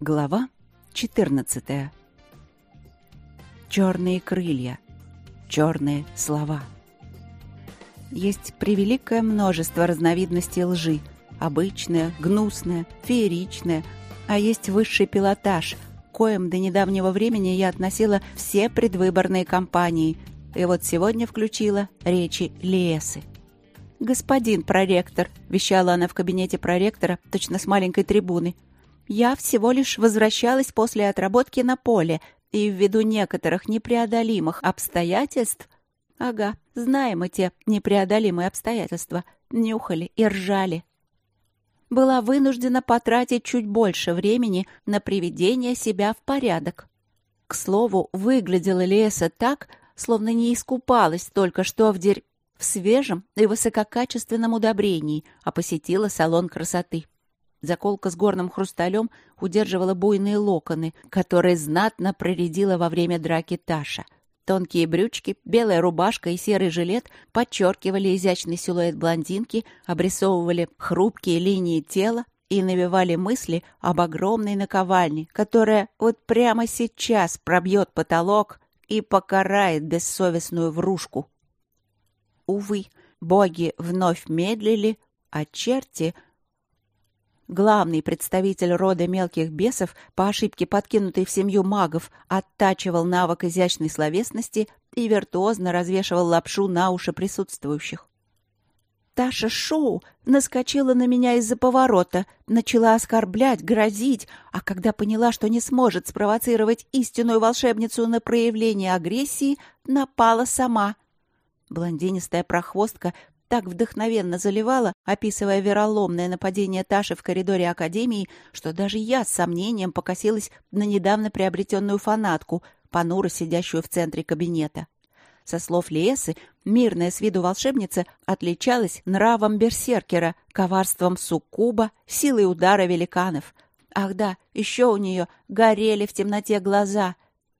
Глава 14. Черные крылья. Черные слова. Есть превеликое множество разновидностей лжи. Обычная, гнусная, фееричная. А есть высший пилотаж, коим до недавнего времени я относила все предвыборные кампании. И вот сегодня включила речи Лесы. «Господин проректор», — вещала она в кабинете проректора, точно с маленькой трибуны, — я всего лишь возвращалась после отработки на поле, и ввиду некоторых непреодолимых обстоятельств... Ага, знаем мы те непреодолимые обстоятельства. Нюхали и ржали. Была вынуждена потратить чуть больше времени на приведение себя в порядок. К слову, выглядела Леса так, словно не искупалась только что в дерь... в свежем и высококачественном удобрении, а посетила салон красоты. Заколка с горным хрусталем удерживала буйные локоны, которые знатно проредила во время драки Таша. Тонкие брючки, белая рубашка и серый жилет подчеркивали изящный силуэт блондинки, обрисовывали хрупкие линии тела и навевали мысли об огромной наковальне, которая вот прямо сейчас пробьет потолок и покарает бессовестную врушку. Увы, боги вновь медлили, а черти — Главный представитель рода мелких бесов, по ошибке подкинутый в семью магов, оттачивал навык изящной словесности и виртуозно развешивал лапшу на уши присутствующих. Таша Шоу наскочила на меня из-за поворота, начала оскорблять, грозить, а когда поняла, что не сможет спровоцировать истинную волшебницу на проявление агрессии, напала сама. Блондинистая прохвостка так вдохновенно заливала, описывая вероломное нападение Таши в коридоре Академии, что даже я с сомнением покосилась на недавно приобретенную фанатку, понуро сидящую в центре кабинета. Со слов Лесы, мирная с виду волшебница отличалась нравом берсеркера, коварством суккуба, силой удара великанов. Ах да, еще у нее горели в темноте глаза.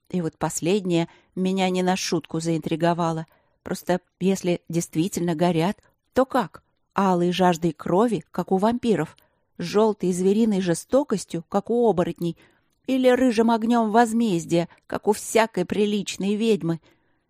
И вот последнее меня не на шутку заинтриговало — Просто если действительно горят, то как? Алой жаждой крови, как у вампиров, желтой звериной жестокостью, как у оборотней, или рыжим огнем возмездия, как у всякой приличной ведьмы.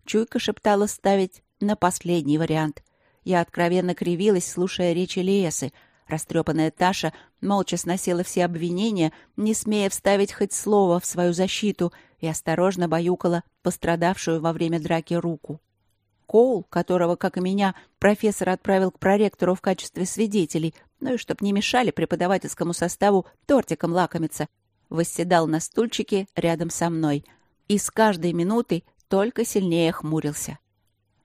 Чуйка шептала ставить на последний вариант. Я откровенно кривилась, слушая речи Лесы. Растрепанная Таша молча сносила все обвинения, не смея вставить хоть слово в свою защиту, и осторожно баюкала пострадавшую во время драки руку. Коул, которого, как и меня, профессор отправил к проректору в качестве свидетелей, ну и чтоб не мешали преподавательскому составу тортиком лакомиться, восседал на стульчике рядом со мной и с каждой минутой только сильнее хмурился.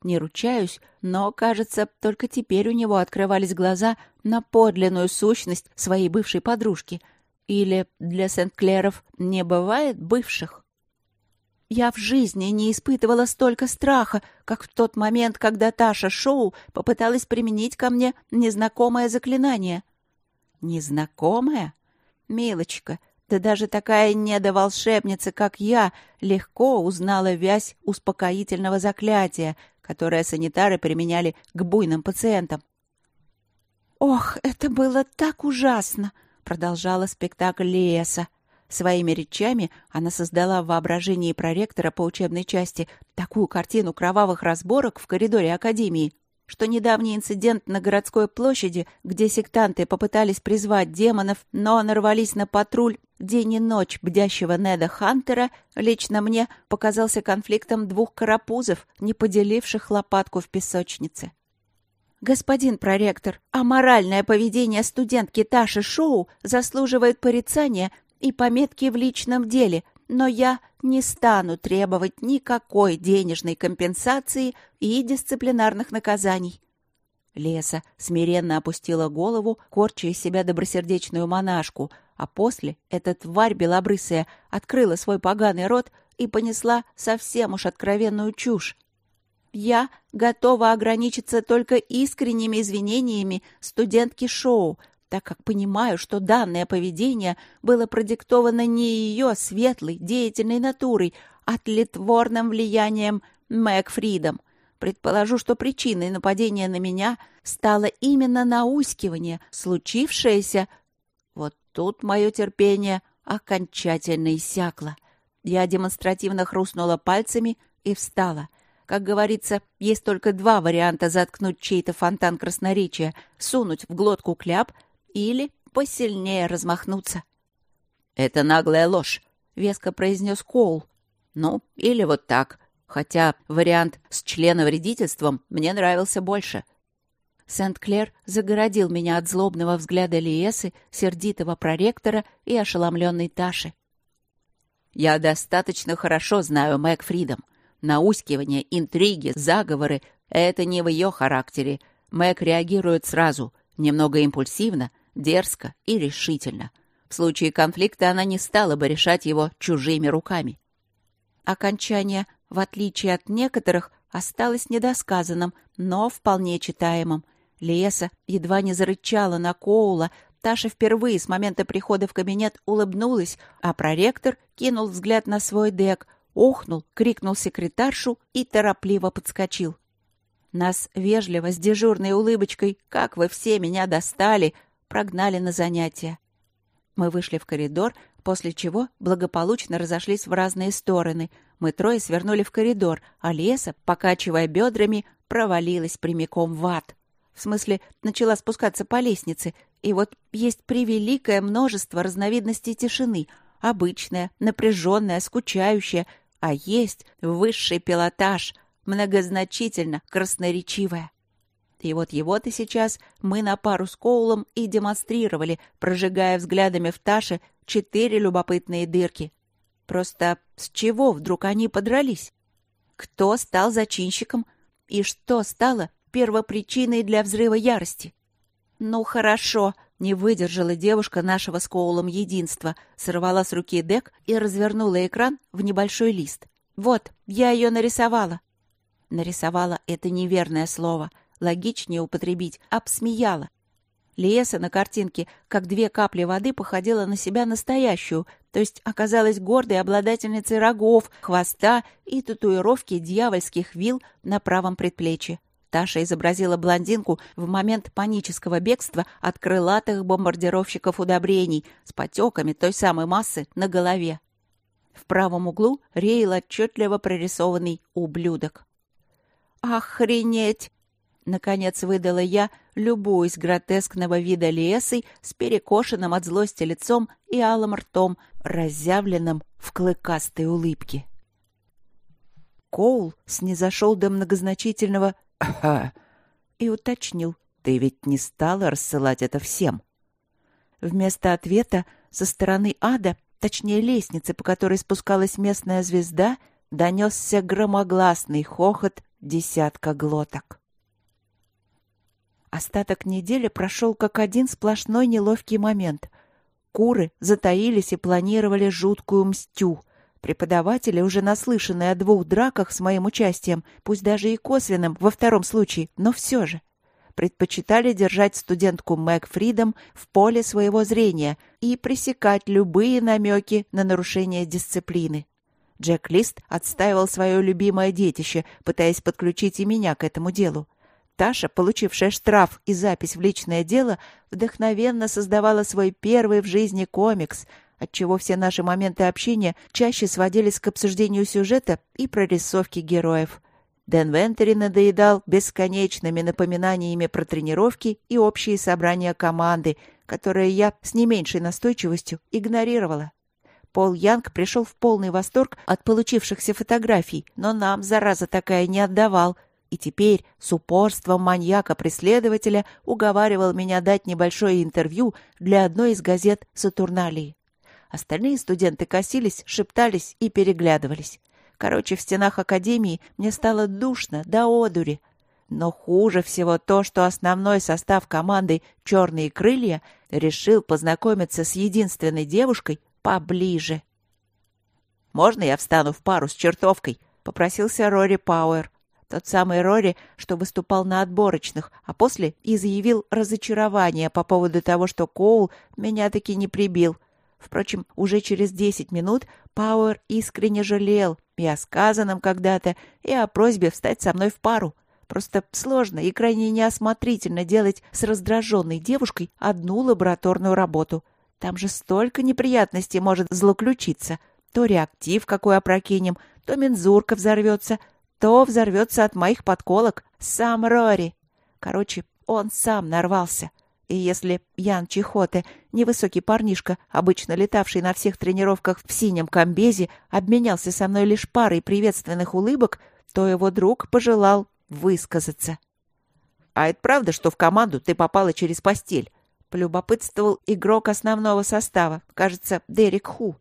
Не ручаюсь, но, кажется, только теперь у него открывались глаза на подлинную сущность своей бывшей подружки. Или для Сент-Клеров не бывает бывших? Я в жизни не испытывала столько страха, как в тот момент, когда Таша Шоу попыталась применить ко мне незнакомое заклинание. Незнакомое? Милочка, да даже такая недоволшебница, как я, легко узнала вязь успокоительного заклятия, которое санитары применяли к буйным пациентам. «Ох, это было так ужасно!» — продолжала спектакль Леса. Своими речами она создала в воображении проректора по учебной части такую картину кровавых разборок в коридоре Академии, что недавний инцидент на городской площади, где сектанты попытались призвать демонов, но нарвались на патруль день и ночь бдящего Неда Хантера, лично мне показался конфликтом двух карапузов, не поделивших лопатку в песочнице. «Господин проректор, аморальное поведение студентки Таши Шоу заслуживает порицания и пометки в личном деле, но я не стану требовать никакой денежной компенсации и дисциплинарных наказаний. Леса смиренно опустила голову, корча из себя добросердечную монашку, а после эта тварь белобрысая открыла свой поганый рот и понесла совсем уж откровенную чушь. Я готова ограничиться только искренними извинениями студентки шоу, так как понимаю, что данное поведение было продиктовано не ее светлой, деятельной натурой, а тлетворным влиянием Мэг. Предположу, что причиной нападения на меня стало именно наускивание, случившееся... Вот тут мое терпение окончательно иссякла. Я демонстративно хрустнула пальцами и встала. Как говорится, есть только два варианта заткнуть чей-то фонтан красноречия — сунуть в глотку кляп или посильнее размахнуться. «Это наглая ложь», — веско произнес Коул. «Ну, или вот так. Хотя вариант с членовредительством мне нравился больше». Сент-Клер загородил меня от злобного взгляда Лиесы, сердитого проректора и ошеломленной Таши. «Я достаточно хорошо знаю Мэг Фридом. Наускивание, интриги, заговоры — это не в ее характере. Мэг реагирует сразу, немного импульсивно, дерзко и решительно. В случае конфликта она не стала бы решать его чужими руками. Окончание, в отличие от некоторых, осталось недосказанным, но вполне читаемым. Леса едва не зарычала на Коула, Таша впервые с момента прихода в кабинет улыбнулась, а проректор кинул взгляд на свой дек, охнул, крикнул секретаршу и торопливо подскочил. Нас вежливо, с дежурной улыбочкой «Как вы все меня достали!» Прогнали на занятия. Мы вышли в коридор, после чего благополучно разошлись в разные стороны. Мы трое свернули в коридор, а Леса, покачивая бедрами, провалилась прямиком в ад. В смысле, начала спускаться по лестнице. И вот есть превеликое множество разновидностей тишины. Обычная, напряженная, скучающая. А есть высший пилотаж, многозначительно красноречивая. И вот его-то сейчас мы на пару с Коулом и демонстрировали, прожигая взглядами в Таше четыре любопытные дырки. Просто с чего вдруг они подрались? Кто стал зачинщиком? И что стало первопричиной для взрыва ярости? Ну, хорошо, не выдержала девушка нашего с Коулом единства, сорвала с руки дек и развернула экран в небольшой лист. Вот, я ее нарисовала. Нарисовала — это неверное слово — логичнее употребить, обсмеяла. Леса на картинке, как две капли воды, походила на себя настоящую, то есть оказалась гордой обладательницей рогов, хвоста и татуировки дьявольских вил на правом предплечье. Таша изобразила блондинку в момент панического бегства от крылатых бомбардировщиков удобрений с потеками той самой массы на голове. В правом углу реял отчетливо прорисованный ублюдок. «Охренеть!» Наконец выдала я, любуясь гротескного вида Лесой с перекошенным от злости лицом и алым ртом, разъявленным в клыкастой улыбке. Коул снизошел до многозначительного «Ага» и уточнил, «Ты ведь не стала рассылать это всем?» Вместо ответа со стороны ада, точнее лестницы, по которой спускалась местная звезда, донесся громогласный хохот десятка глоток. Остаток недели прошел как один сплошной неловкий момент. Куры затаились и планировали жуткую мстю. Преподаватели, уже наслышанные о двух драках с моим участием, пусть даже и косвенным во втором случае, но все же, предпочитали держать студентку Мэг Фридом в поле своего зрения и пресекать любые намеки на нарушение дисциплины. Джек Лист отстаивал свое любимое детище, пытаясь подключить и меня к этому делу. Таша, получившая штраф и запись в личное дело, вдохновенно создавала свой первый в жизни комикс, отчего все наши моменты общения чаще сводились к обсуждению сюжета и прорисовке героев. Дэн Вентери надоедал бесконечными напоминаниями про тренировки и общие собрания команды, которые я с не меньшей настойчивостью игнорировала. Пол Янг пришел в полный восторг от получившихся фотографий, но нам, зараза такая, не отдавал — и теперь с упорством маньяка-преследователя уговаривал меня дать небольшое интервью для одной из газет Сатурналии. Остальные студенты косились, шептались и переглядывались. Короче, в стенах академии мне стало душно до одури. Но хуже всего то, что основной состав команды «Черные крылья» решил познакомиться с единственной девушкой поближе. «Можно я встану в пару с чертовкой?» — попросился Рори Пауэр. Тот самый Рори, что выступал на отборочных, а после и заявил разочарование по поводу того, что Коул меня таки не прибил. Впрочем, уже через десять минут Пауэр искренне жалел и о сказанном когда-то, и о просьбе встать со мной в пару. Просто сложно и крайне неосмотрительно делать с раздраженной девушкой одну лабораторную работу. Там же столько неприятностей может злоключиться. То реактив какой опрокинем, то мензурка взорвется, то взорвется от моих подколок сам Рори. Короче, он сам нарвался. И если Ян Чехоте, невысокий парнишка, обычно летавший на всех тренировках в синем комбезе, обменялся со мной лишь парой приветственных улыбок, то его друг пожелал высказаться. «А это правда, что в команду ты попала через постель?» — полюбопытствовал игрок основного состава, кажется, Дерек Ху.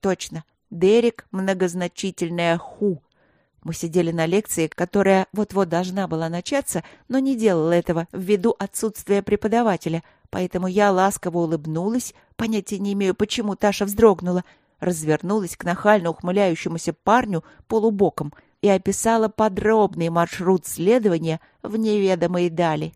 «Точно, Дерек — многозначительное Ху». Мы сидели на лекции, которая вот-вот должна была начаться, но не делала этого ввиду отсутствия преподавателя, поэтому я ласково улыбнулась, понятия не имею, почему Таша вздрогнула, развернулась к нахально ухмыляющемуся парню полубоком и описала подробный маршрут следования в неведомые дали.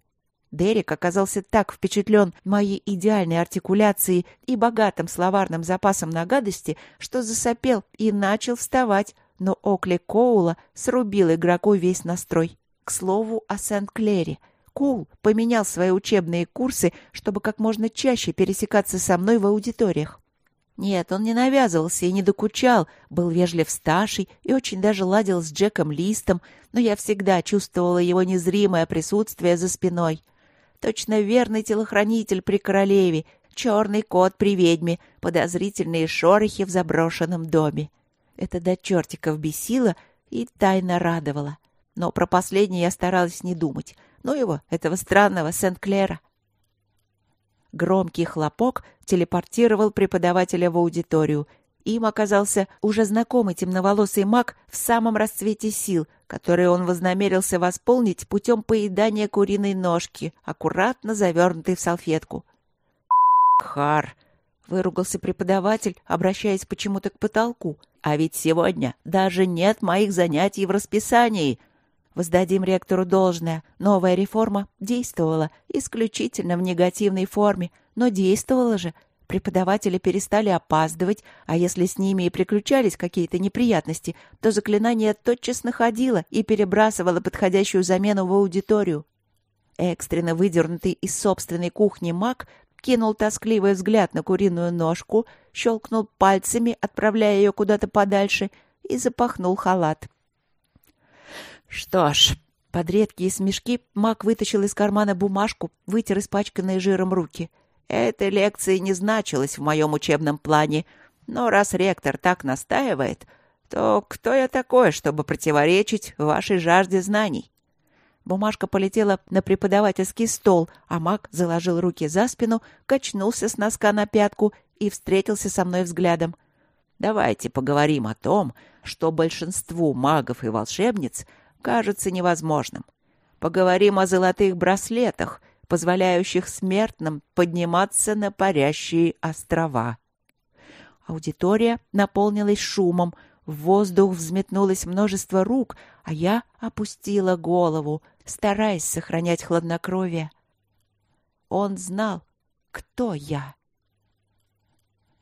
Дерек оказался так впечатлен моей идеальной артикуляцией и богатым словарным запасом на гадости, что засопел и начал вставать, но Окли Коула срубил игроку весь настрой. К слову о Сент-Клере. Коул поменял свои учебные курсы, чтобы как можно чаще пересекаться со мной в аудиториях. Нет, он не навязывался и не докучал, был вежлив с Ташей и очень даже ладил с Джеком Листом, но я всегда чувствовала его незримое присутствие за спиной. Точно верный телохранитель при королеве, черный кот при ведьме, подозрительные шорохи в заброшенном доме. Это до чертиков бесило и тайно радовало. Но про последнее я старалась не думать. Ну его, этого странного Сент-Клера. Громкий хлопок телепортировал преподавателя в аудиторию. Им оказался уже знакомый темноволосый маг в самом расцвете сил, который он вознамерился восполнить путем поедания куриной ножки, аккуратно завернутой в салфетку. «Хар!» — выругался преподаватель, обращаясь почему-то к потолку. «А ведь сегодня даже нет моих занятий в расписании!» Воздадим ректору должное. Новая реформа действовала исключительно в негативной форме, но действовала же. Преподаватели перестали опаздывать, а если с ними и приключались какие-то неприятности, то заклинание тотчас находило и перебрасывало подходящую замену в аудиторию. Экстренно выдернутый из собственной кухни маг кинул тоскливый взгляд на куриную ножку, щелкнул пальцами, отправляя ее куда-то подальше, и запахнул халат. Что ж, под редкие смешки Мак вытащил из кармана бумажку, вытер испачканные жиром руки. Этой лекции не значилось в моем учебном плане, но раз ректор так настаивает, то кто я такой, чтобы противоречить вашей жажде знаний? Бумажка полетела на преподавательский стол, а маг заложил руки за спину, качнулся с носка на пятку и встретился со мной взглядом. «Давайте поговорим о том, что большинству магов и волшебниц кажется невозможным. Поговорим о золотых браслетах, позволяющих смертным подниматься на парящие острова». Аудитория наполнилась шумом, в воздух взметнулось множество рук, а я опустила голову, стараясь сохранять хладнокровие. Он знал, кто я.